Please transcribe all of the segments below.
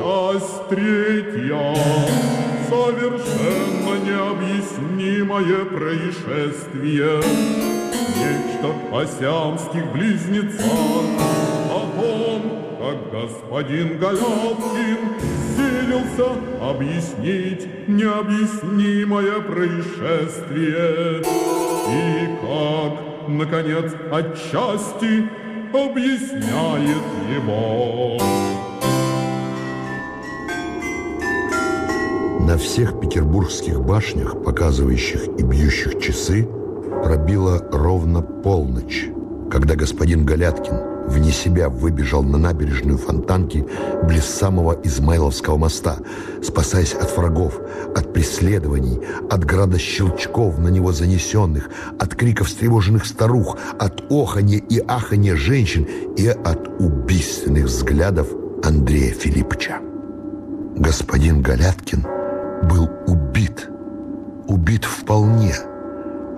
часть третья. Совершенно необъяснимое происшествие. Нечто о сиамских близнецах, о том, как господин Галяткин силился объяснить необъяснимое происшествие. И как, наконец, отчасти объясняет его. На всех петербургских башнях, показывающих и бьющих часы, пробила ровно полночь, когда господин Галяткин вне себя выбежал на набережную Фонтанки близ самого Измайловского моста, спасаясь от врагов, от преследований, от града щелчков на него занесенных, от криков встревоженных старух, от оханья и аханья женщин и от убийственных взглядов Андрея Филипповича. Господин Галяткин был убит, убит вполне –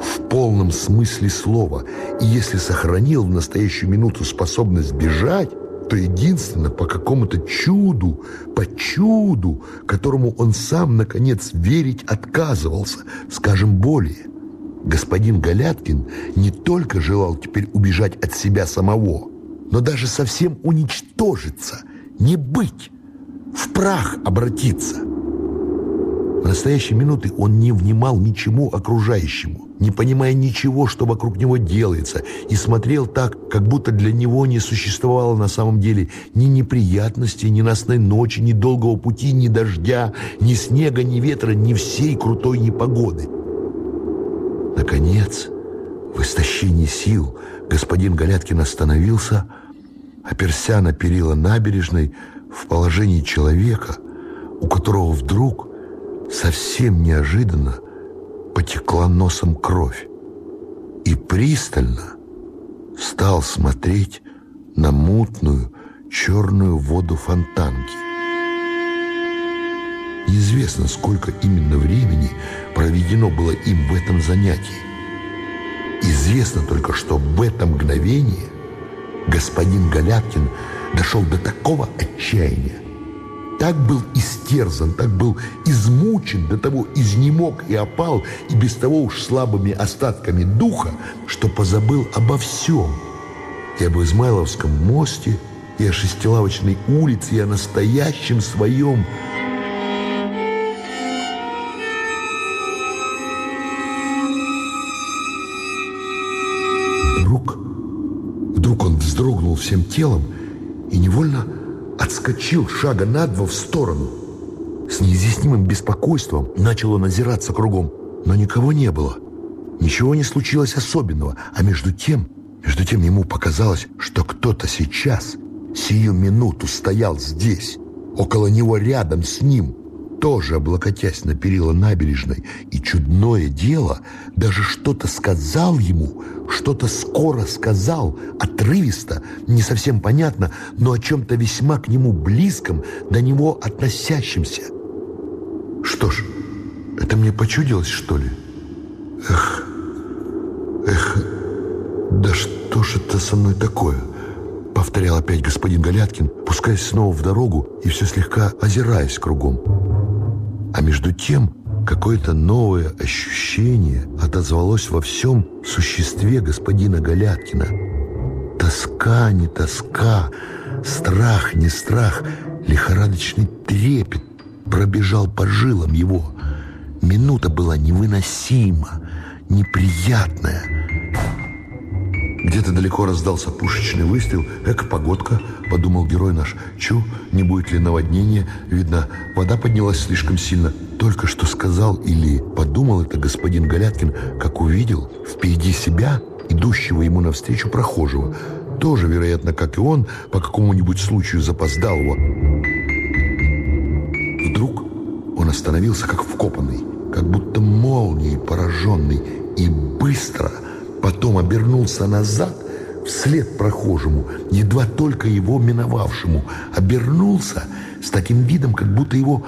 в полном смысле слова. И если сохранил в настоящую минуту способность бежать, то единственно по какому-то чуду, по чуду, которому он сам, наконец, верить отказывался, скажем более. Господин Галяткин не только желал теперь убежать от себя самого, но даже совсем уничтожиться, не быть, в прах обратиться. В настоящие минуты он не внимал ничему окружающему не понимая ничего, что вокруг него делается, и смотрел так, как будто для него не существовало на самом деле ни неприятностей, ни носной ночи, ни долгого пути, ни дождя, ни снега, ни ветра, ни всей крутой непогоды. Наконец, в истощении сил господин Галяткин остановился, оперся на перила набережной в положении человека, у которого вдруг совсем неожиданно потекла носом кровь и пристально стал смотреть на мутную черную воду фонтанки. Неизвестно, сколько именно времени проведено было им в этом занятии. Известно только, что в это мгновение господин Галяткин дошел до такого отчаяния, так был истерзан, так был измучен, до того изнемог и опал, и без того уж слабыми остатками духа, что позабыл обо всем. И об Измайловском мосте, и о Шестилавочной улице, и о настоящем своем Вдруг, он вздрогнул всем телом и невольно отскочил шага на два в сторону. С неизъяснимым беспокойством начал он озираться кругом, но никого не было. Ничего не случилось особенного, а между тем, между тем ему показалось, что кто-то сейчас, сию минуту, стоял здесь, около него рядом с ним – тоже облокотясь на перила набережной, и чудное дело, даже что-то сказал ему, что-то скоро сказал, отрывисто, не совсем понятно, но о чем-то весьма к нему близком, до него относящемся. Что ж, это мне почудилось, что ли? Эх, эх, да что ж это со мной такое? Повторял опять господин Галяткин, пускаясь снова в дорогу и все слегка озираясь кругом. А между тем какое-то новое ощущение отозвалось во всем существе господина Галяткина. Тоска, не тоска, страх, не страх, лихорадочный трепет пробежал по жилам его. Минута была невыносима, неприятная. Где-то далеко раздался пушечный выстрел. Эка погодка, подумал герой наш. Чу, не будет ли наводнения? Видно, вода поднялась слишком сильно. Только что сказал или подумал это господин Галяткин, как увидел впереди себя идущего ему навстречу прохожего. Тоже, вероятно, как и он, по какому-нибудь случаю запоздалого. Вдруг он остановился, как вкопанный, как будто молнией пораженный, и быстро – Потом обернулся назад, вслед прохожему, едва только его миновавшему. Обернулся с таким видом, как будто его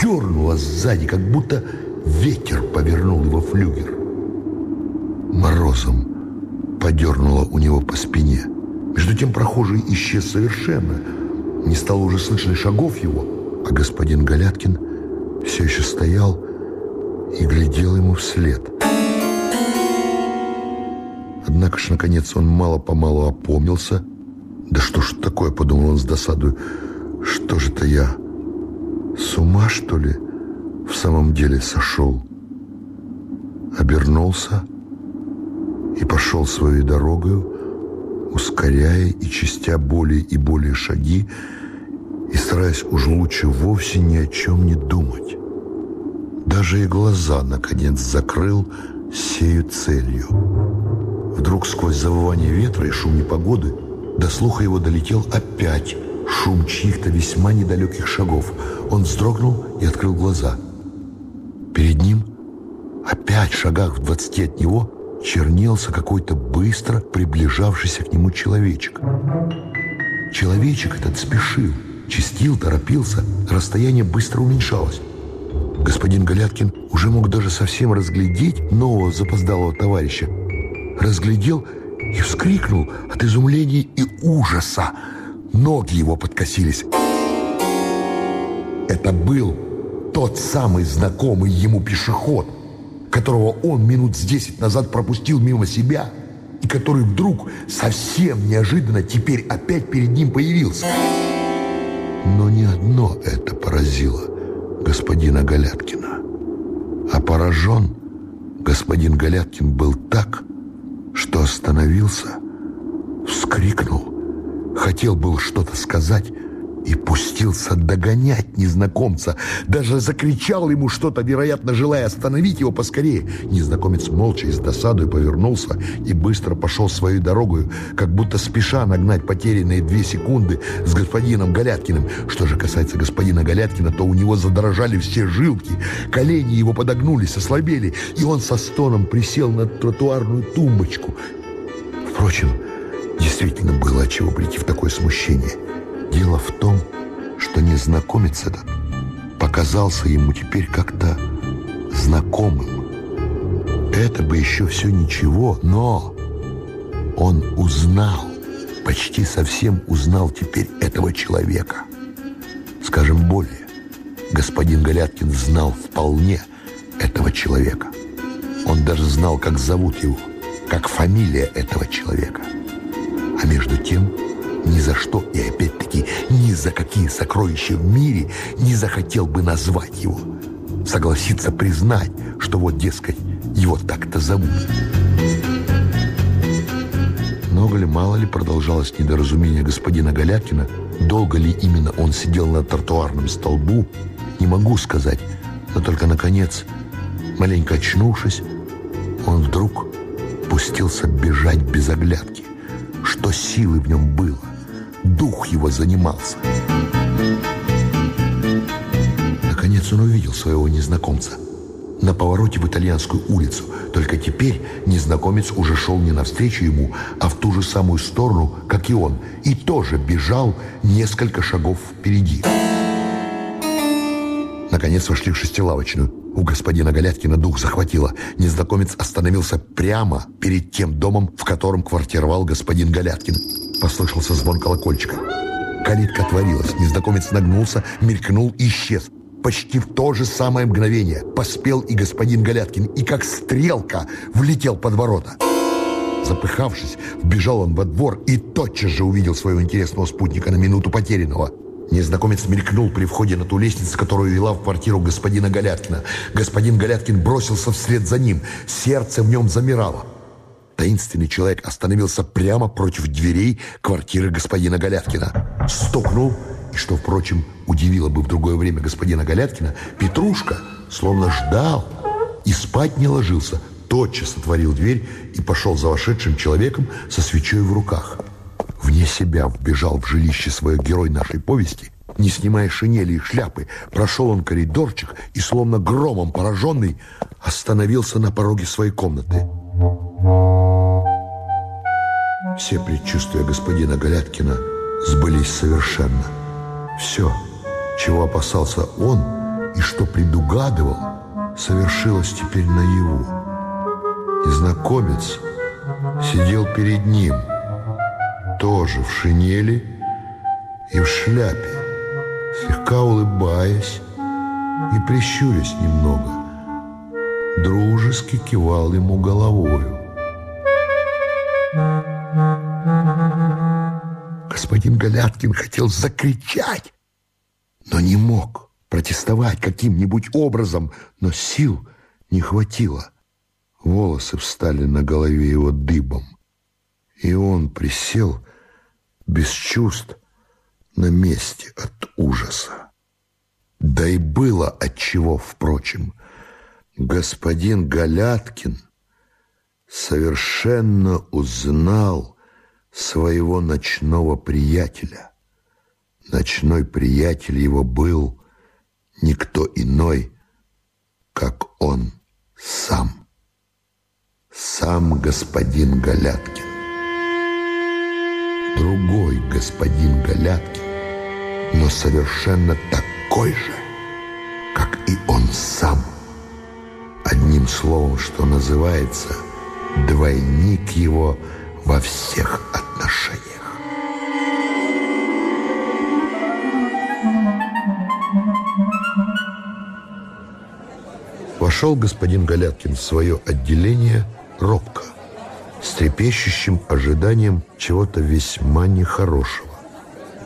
дернуло сзади, как будто ветер повернул его флюгер. Морозом подернуло у него по спине. Между тем прохожий исчез совершенно. Не стало уже слышно шагов его. А господин Галяткин все еще стоял и глядел ему вслед. Однако ж, наконец, он мало-помалу опомнился. «Да что ж такое?» — подумал он с досадой. «Что же это я? С ума, что ли, в самом деле сошел?» Обернулся и пошел своей дорогою, ускоряя и чистя более и более шаги, и стараясь уж лучше вовсе ни о чем не думать. Даже и глаза, наконец, закрыл сею целью. Вдруг сквозь завывание ветра и шум непогоды до слуха его долетел опять шум чьих-то весьма недалеких шагов. Он вздрогнул и открыл глаза. Перед ним, опять в шагах в двадцати от него, чернелся какой-то быстро приближавшийся к нему человечек. Человечек этот спешил, чистил, торопился, расстояние быстро уменьшалось. Господин Галяткин уже мог даже совсем разглядеть нового запоздалого товарища. Разглядел и вскрикнул от изумления и ужаса. Ноги его подкосились. Это был тот самый знакомый ему пешеход, которого он минут с десять назад пропустил мимо себя и который вдруг совсем неожиданно теперь опять перед ним появился. Но не одно это поразило господина Галяткина. А поражен господин Галяткин был так, что остановился, вскрикнул, хотел был что-то сказать, и пустился догонять незнакомца. Даже закричал ему что-то, вероятно, желая остановить его поскорее. Незнакомец молча и с досадой повернулся и быстро пошел своей дорогой, как будто спеша нагнать потерянные две секунды с господином Галяткиным. Что же касается господина Галяткина, то у него задрожали все жилки, колени его подогнулись, ослабели, и он со стоном присел на тротуарную тумбочку. Впрочем, действительно было от чего прийти в такое смущение – Дело в том, что незнакомец этот показался ему теперь как-то знакомым. Это бы еще все ничего, но он узнал, почти совсем узнал теперь этого человека. Скажем более, господин Галяткин знал вполне этого человека. Он даже знал, как зовут его, как фамилия этого человека. А между тем ни за что и ни за какие сокровища в мире не захотел бы назвать его. Согласиться признать, что вот, дескать, его так-то зовут. Много ли, мало ли продолжалось недоразумение господина Галяткина, долго ли именно он сидел на тротуарном столбу, не могу сказать, но только, наконец, маленько очнувшись, он вдруг пустился бежать без оглядки. Что силы в нем было, дух его занимался. Наконец он увидел своего незнакомца на повороте в итальянскую улицу. Только теперь незнакомец уже шел не навстречу ему, а в ту же самую сторону, как и он, и тоже бежал несколько шагов впереди. Наконец вошли в шестилавочную. У господина Галяткина дух захватило. Незнакомец остановился прямо перед тем домом, в котором квартировал господин Галяткин. Послышался звон колокольчика. Калитка отворилась. Незнакомец нагнулся, мелькнул и исчез. Почти в то же самое мгновение поспел и господин Галяткин, и как стрелка влетел под ворота. Запыхавшись, вбежал он во двор и тотчас же увидел своего интересного спутника на минуту потерянного. Незнакомец мелькнул при входе на ту лестницу, которую вела в квартиру господина Галяткина. Господин Галяткин бросился вслед за ним. Сердце в нем замирало. Таинственный человек остановился прямо против дверей квартиры господина Галяткина. Стукнул, и что, впрочем, удивило бы в другое время господина Галяткина, Петрушка словно ждал и спать не ложился, тотчас отворил дверь и пошел за вошедшим человеком со свечой в руках. Вне себя вбежал в жилище свой герой нашей повести – не снимая шинели и шляпы, прошел он коридорчик и, словно громом пораженный, остановился на пороге своей комнаты. Все предчувствия господина Галяткина сбылись совершенно. Все, чего опасался он и что предугадывал, совершилось теперь наяву. Незнакомец сидел перед ним, тоже в шинели и в шляпе, слегка улыбаясь и прищурясь немного, дружески кивал ему головою. Господин Галяткин хотел закричать, но не мог протестовать каким-нибудь образом, но сил не хватило. Волосы встали на голове его дыбом, и он присел без чувств на месте от ужаса. Да и было отчего, впрочем. Господин Галяткин совершенно узнал своего ночного приятеля. Ночной приятель его был никто иной, как он сам. Сам господин Галяткин. Другой господин Галяткин, но совершенно такой же, как и он сам. Одним словом, что называется, двойник его во всех отношениях. Вошел господин Галяткин в свое отделение робко, с трепещущим ожиданием чего-то весьма нехорошего.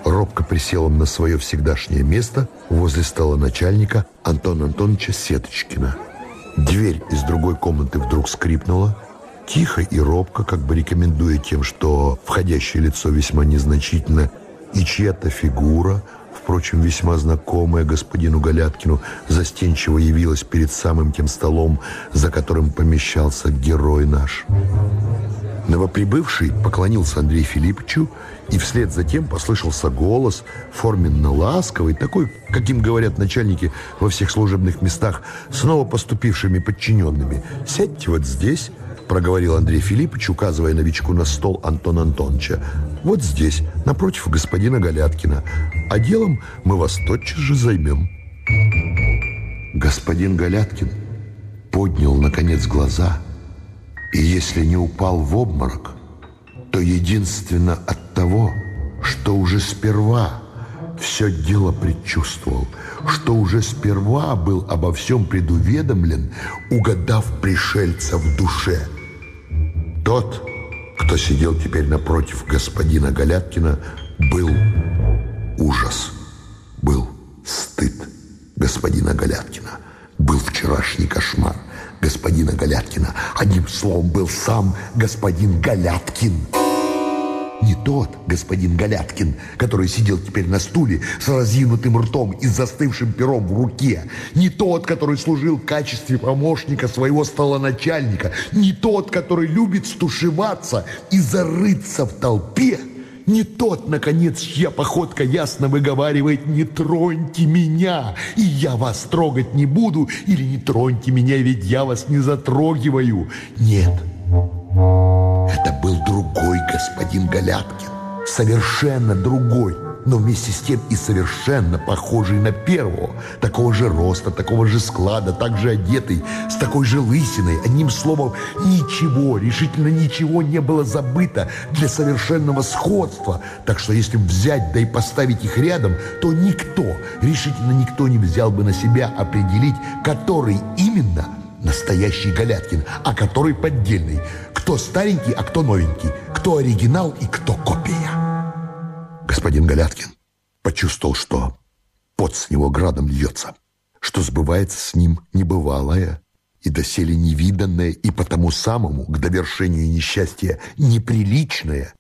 Робко присел он на свое всегдашнее место возле стола начальника Антона Антоновича Сеточкина. Дверь из другой комнаты вдруг скрипнула, тихо и робко, как бы рекомендуя тем, что входящее лицо весьма незначительно, и чья-то фигура – впрочем, весьма знакомая господину Галяткину, застенчиво явилась перед самым тем столом, за которым помещался герой наш. Новоприбывший поклонился Андрею Филипповичу, и вслед за тем послышался голос, форменно ласковый, такой, каким говорят начальники во всех служебных местах, снова поступившими подчиненными. «Сядьте вот здесь, проговорил Андрей Филиппович, указывая новичку на стол Антона Антоновича. «Вот здесь, напротив господина Галяткина. А делом мы вас тотчас же займем». Господин Галяткин поднял, наконец, глаза, и если не упал в обморок, то единственно от того, что уже сперва все дело предчувствовал, что уже сперва был обо всем предуведомлен, угадав пришельца в душе – тот, кто сидел теперь напротив господина Галяткина, был ужас, был стыд господина Галяткина, был вчерашний кошмар господина Галяткина. Одним словом, был сам господин Галяткин. Не тот господин Галяткин, который сидел теперь на стуле с разинутым ртом и застывшим пером в руке. Не тот, который служил в качестве помощника своего столоначальника. Не тот, который любит стушеваться и зарыться в толпе. Не тот, наконец, чья походка ясно выговаривает «Не троньте меня, и я вас трогать не буду» или «Не троньте меня, ведь я вас не затрогиваю». Нет, был другой господин Галяткин, совершенно другой, но вместе с тем и совершенно похожий на первого, такого же роста, такого же склада, так же одетый, с такой же лысиной. Одним словом, ничего, решительно ничего не было забыто для совершенного сходства. Так что если взять да и поставить их рядом, то никто, решительно никто не взял бы на себя определить, который именно – настоящий Галяткин, а который поддельный. Кто старенький, а кто новенький. Кто оригинал и кто копия. Господин Галяткин почувствовал, что пот с него градом льется, что сбывается с ним небывалое и доселе невиданное, и потому самому к довершению несчастья неприличное,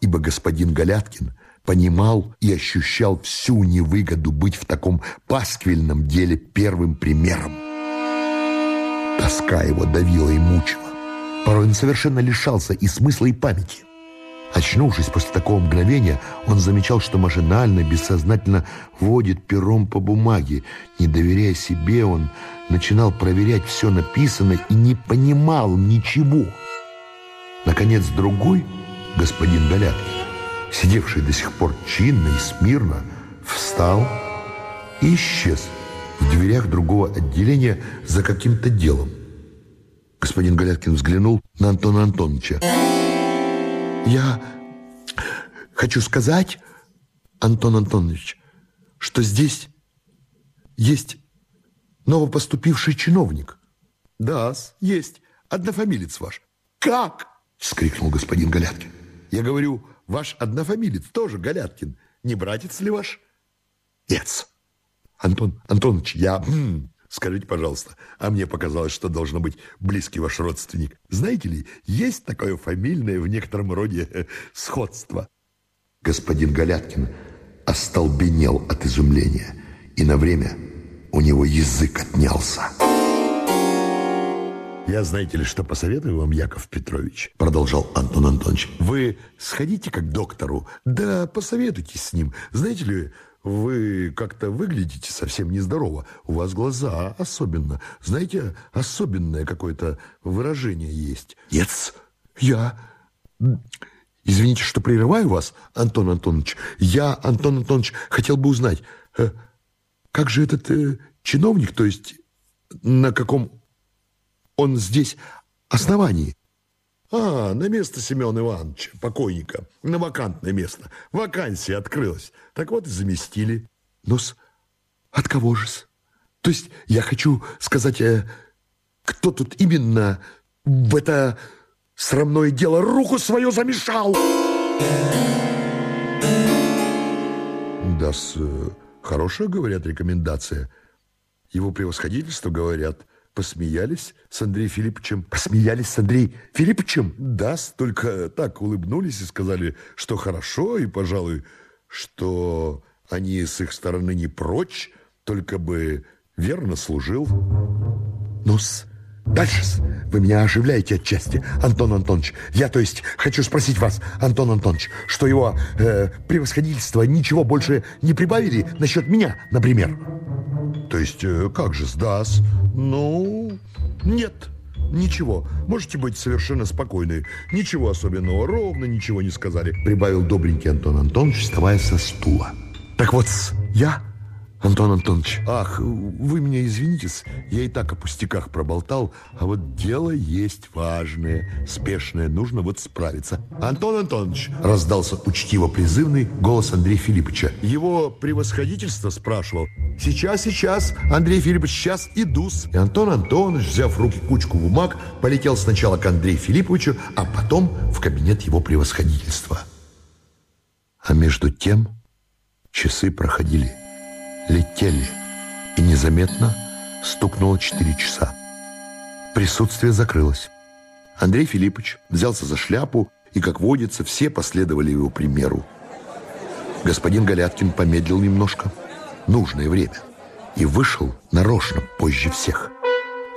ибо господин Галяткин понимал и ощущал всю невыгоду быть в таком пасквильном деле первым примером. Тоска его давила и мучила. Порой он совершенно лишался и смысла, и памяти. Очнувшись после такого мгновения, он замечал, что машинально, бессознательно водит пером по бумаге. Не доверяя себе, он начинал проверять все написанное и не понимал ничего. Наконец, другой, господин Галяткин, сидевший до сих пор чинно и смирно, встал и исчез в дверях другого отделения за каким-то делом. Господин Галяткин взглянул на Антона Антоновича. «Я хочу сказать, Антон Антонович, что здесь есть новопоступивший чиновник. Да, есть. Однофамилец ваш. Как? Вскрикнул господин Галяткин. Я говорю, ваш однофамилец тоже Галяткин. Не братец ли ваш? Нет. Антон Антонович, я... Скажите, пожалуйста, а мне показалось, что должно быть близкий ваш родственник. Знаете ли, есть такое фамильное в некотором роде э, сходство? Господин Галяткин остолбенел от изумления, и на время у него язык отнялся. «Я, знаете ли, что посоветую вам, Яков Петрович?» Продолжал Антон Антонович. «Вы сходите к доктору, да посоветуйтесь с ним. Знаете ли, вы как-то выглядите совсем нездорово. У вас глаза особенно. Знаете, особенное какое-то выражение есть. Нет, я... Извините, что прерываю вас, Антон Антонович. Я, Антон Антонович, хотел бы узнать, э, как же этот э, чиновник, то есть на каком он здесь основании? А, на место Семена Ивановича, покойника, на вакантное место. Вакансия открылась. Так вот и заместили. ну -с, от кого же -с? То есть я хочу сказать, э, кто тут именно в это срамное дело руку свою замешал? Да, с, э, хорошая, говорят, рекомендация. Его превосходительство, говорят, посмеялись с Андреем Филипповичем. Посмеялись с Андреем Филипповичем? Да, только так улыбнулись и сказали, что хорошо, и, пожалуй, что они с их стороны не прочь, только бы верно служил. Ну-с, дальше вы меня оживляете отчасти, Антон Антонович. Я, то есть, хочу спросить вас, Антон Антонович, что его э, превосходительство ничего больше не прибавили насчет меня, например? То есть, э, как же, сдаст? Ну, нет, ничего. Можете быть совершенно спокойны. Ничего особенного, ровно ничего не сказали. Прибавил добренький Антон Антонович, вставая со стула. Так вот, я Антон Антонович, ах, вы меня извините, я и так о пустяках проболтал, а вот дело есть важное, спешное, нужно вот справиться. Антон Антонович, раздался учтиво-призывный голос Андрея Филипповича. Его превосходительство спрашивал. Сейчас, сейчас, Андрей Филиппович, сейчас иду И Антон Антонович, взяв в руки кучку бумаг, полетел сначала к Андрею Филипповичу, а потом в кабинет его превосходительства. А между тем часы проходили летели, и незаметно стукнуло четыре часа. Присутствие закрылось. Андрей Филиппович взялся за шляпу, и, как водится, все последовали его примеру. Господин Галяткин помедлил немножко, нужное время, и вышел нарочно позже всех,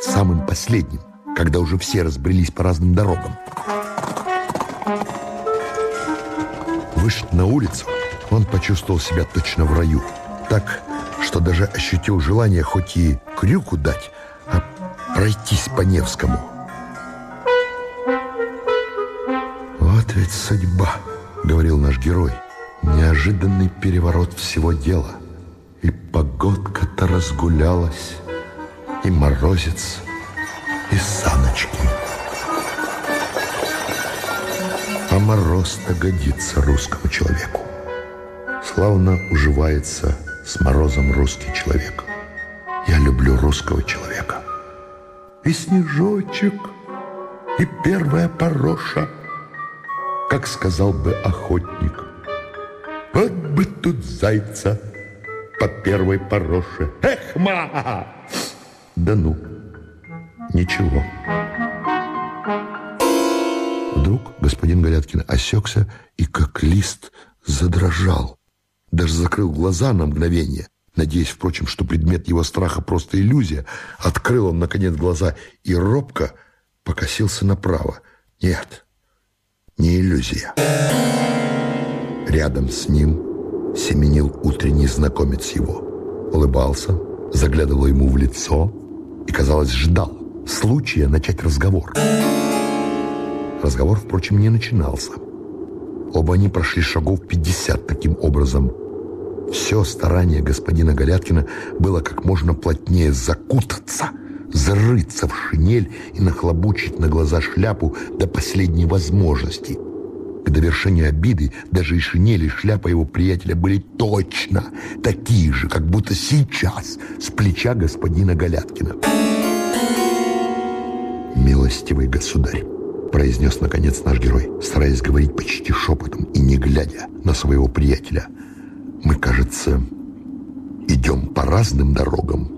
самым последним, когда уже все разбрелись по разным дорогам. Вышед на улицу, он почувствовал себя точно в раю. Так что даже ощутил желание хоть и крюку дать, а пройтись по Невскому. «Вот ведь судьба», — говорил наш герой, «неожиданный переворот всего дела. Погодка-то разгулялась, и морозец, и саночки. А мороз-то годится русскому человеку. Славно уживается с морозом русский человек. Я люблю русского человека. И снежочек, и первая пороша, как сказал бы охотник. Вот бы тут зайца по первой пороше. Эх, ма! Да ну, ничего. Вдруг господин Галяткин осекся и как лист задрожал даже закрыл глаза на мгновение, надеясь, впрочем, что предмет его страха просто иллюзия. Открыл он, наконец, глаза и робко покосился направо. Нет, не иллюзия. Рядом с ним семенил утренний знакомец его. Улыбался, заглядывал ему в лицо и, казалось, ждал случая начать разговор. Разговор, впрочем, не начинался. Оба они прошли шагов 50 таким образом – все старание господина Галяткина было как можно плотнее закутаться, зарыться в шинель и нахлобучить на глаза шляпу до последней возможности. К довершению обиды даже и шинели, и шляпа его приятеля были точно такие же, как будто сейчас с плеча господина Галяткина. «Милостивый государь», — произнес наконец наш герой, стараясь говорить почти шепотом и не глядя на своего приятеля. «Мы, кажется, идем по разным дорогам.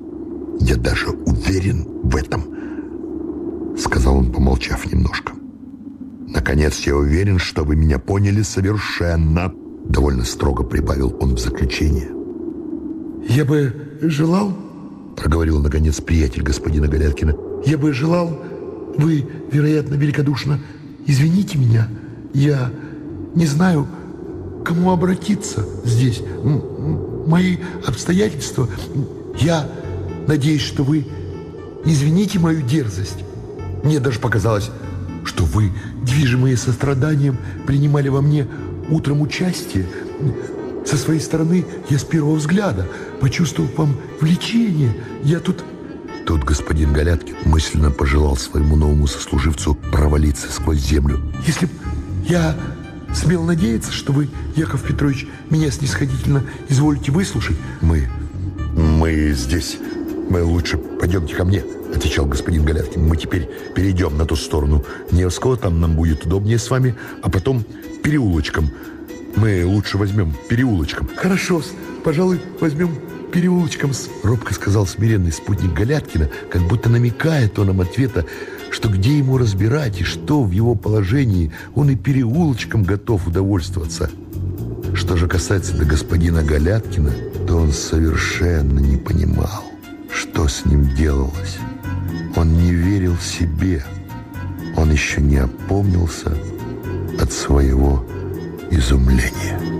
Я даже уверен в этом», — сказал он, помолчав немножко. «Наконец, я уверен, что вы меня поняли совершенно», — довольно строго прибавил он в заключение. «Я бы желал», — проговорил, наконец, приятель господина Галяткина, «я бы желал, вы, вероятно, великодушно извините меня, я не знаю, кому обратиться здесь. Мои обстоятельства, я надеюсь, что вы извините мою дерзость. Мне даже показалось, что вы, движимые состраданием, принимали во мне утром участие. Со своей стороны я с первого взгляда почувствовал вам влечение. Я тут... Тут господин Галяткин мысленно пожелал своему новому сослуживцу провалиться сквозь землю. Если б я смел надеяться, что вы, Яков Петрович, меня снисходительно изволите выслушать. Мы... мы здесь... Мы лучше пойдемте ко мне отвечал господин Галяткин. Мы теперь перейдем на ту сторону Невского, там нам будет удобнее с вами, а потом переулочком. Мы лучше возьмем переулочком. Хорошо, пожалуй, возьмем переулочком, робко сказал смиренный спутник Галяткина, как будто намекая тоном ответа, что где ему разбирать и что в его положении он и переулочком готов удовольствоваться. Что же касается до господина Галяткина, то он совершенно не понимал, что с ним делалось. Он не верил себе. Он еще не опомнился от своего изумления.